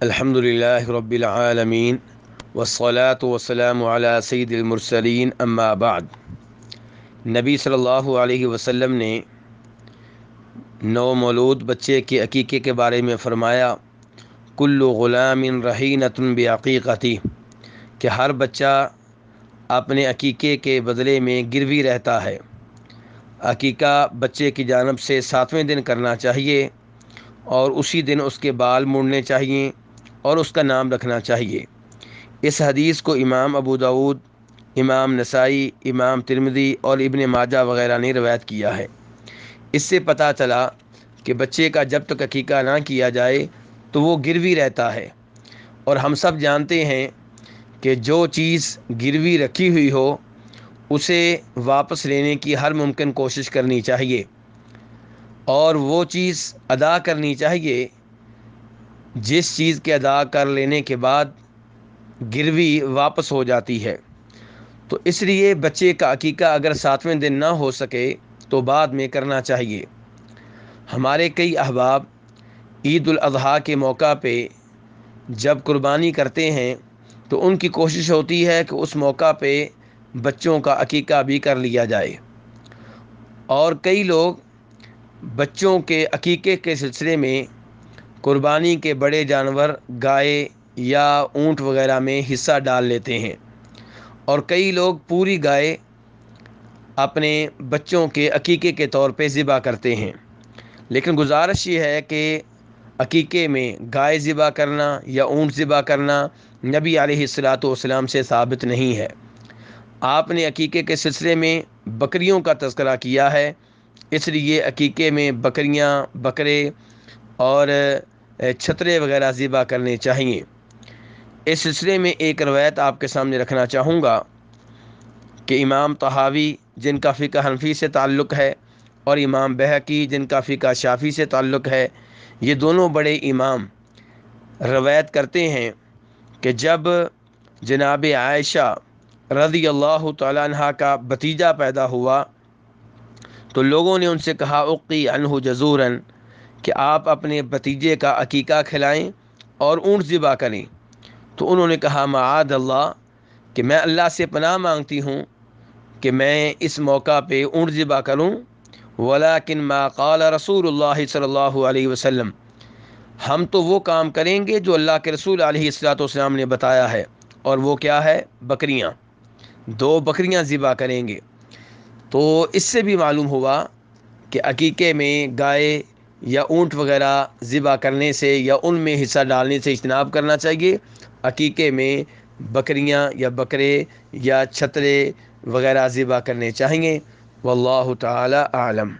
الحمد للہ رب العالمین والصلاة والسلام على سید المرسلین اما بعد. نبی صلی اللہ علیہ وسلم نے نو مولود بچے کے عقیقے کے بارے میں فرمایا، کل غلام رحینۃ بعقیقتی، کہ ہر بچہ اپنے عقیقے کے بدلے میں گروی رہتا ہے۔ عقیقہ بچے کی جانب سے ساتویں دن کرنا چاہیے اور اسی دن اس کے بال مڑنے چاہیے۔ اور اس کا نام رکھنا چاہیے۔ اس حدیث کو امام ابو داود، امام نسائی، امام ترمدی اور ابن ماجہ وغیرہ نے روایت کیا ہے۔ اس سے پتہ چلا کہ بچے کا جب تک عقیقہ نہ کیا جائے تو وہ گروی رہتا ہے۔ اور ہم سب جانتے ہیں کہ جو چیز گروی رکھی ہوئی ہو، اسے واپس لینے کی ہر ممکن کوشش کرنی چاہیے۔ اور وہ چیز ادا کرنی چاہیے جس چیز کے ادا کر لینے کے بعد گروی واپس ہو جاتی ہے۔ تو اس لیے بچے کا عقیقہ اگر ساتویں دن نہ ہو سکے تو بعد میں کرنا چاہیے۔ ہمارے کئی احباب عید الاضحیٰ کے موقع پہ جب قربانی کرتے ہیں تو ان کی کوشش ہوتی ہے کہ اس موقع پہ بچوں کا عقیقہ بھی کر لیا جائے۔ اور کئی لوگ بچوں کے عقیقے کے سلسلے میں قربانی کے بڑے جانور، گائے یا اونٹ وغیرہ میں حصہ ڈال لیتے ہیں۔ اور کئی لوگ پوری گائے اپنے بچوں کے عقیقے کے طور پہ ذبح کرتے ہیں۔ لیکن گزارش یہ ہے کہ عقیقے میں گائے ذبح کرنا یا اونٹ ذبح کرنا نبی علیہ الصلاۃ والسلام سے ثابت نہیں ہے۔ آپ نے عقیقے کے سلسلے میں بکریوں کا تذکرہ کیا ہے، اس لیے عقیقے میں بکریاں، بکرے اور چھترے وغیرہ ذبح کرنے چاہیے۔ اس سلسلے میں ایک روایت آپ کے سامنے رکھنا چاہوں گا کہ امام تحاوی جن کا فقہ حنفی سے تعلق ہے، اور امام بحقی جن کا فقہ شافی سے تعلق ہے، یہ دونوں بڑے امام روایت کرتے ہیں کہ جب جناب عائشہ رضی اللہ تعالیٰ عنہ کا بتیجہ پیدا ہوا تو لوگوں نے ان سے کہا عقی انہ جزوراً کہ آپ اپنے بتیجے کا عقیقہ کھلائیں اور اونٹ ذبح کریں۔ تو انہوں نے کہا معاد اللہ، کہ میں اللہ سے پناہ مانگتی ہوں کہ میں اس موقع پہ اونٹ ذبح کروں۔ ولاکن ما قال رسول اللہ صلی اللہ علیہ وسلم، ہم تو وہ کام کریں گے جو اللہ کے رسول علیہ السلاۃ والسلام نے بتایا ہے۔ اور وہ کیا ہے؟ بکریاں، دو بکریاں ذبح کریں گے۔ تو اس سے بھی معلوم ہوا کہ عقیقے میں گائے یا اونٹ وغیرہ ذبح کرنے سے یا ان میں حصہ ڈالنے سے اجتناب کرنا چاہیے۔ عقیقے میں بکریاں یا بکرے یا چھترے وغیرہ ذبح کرنے چاہیے واللہ تعالی عالم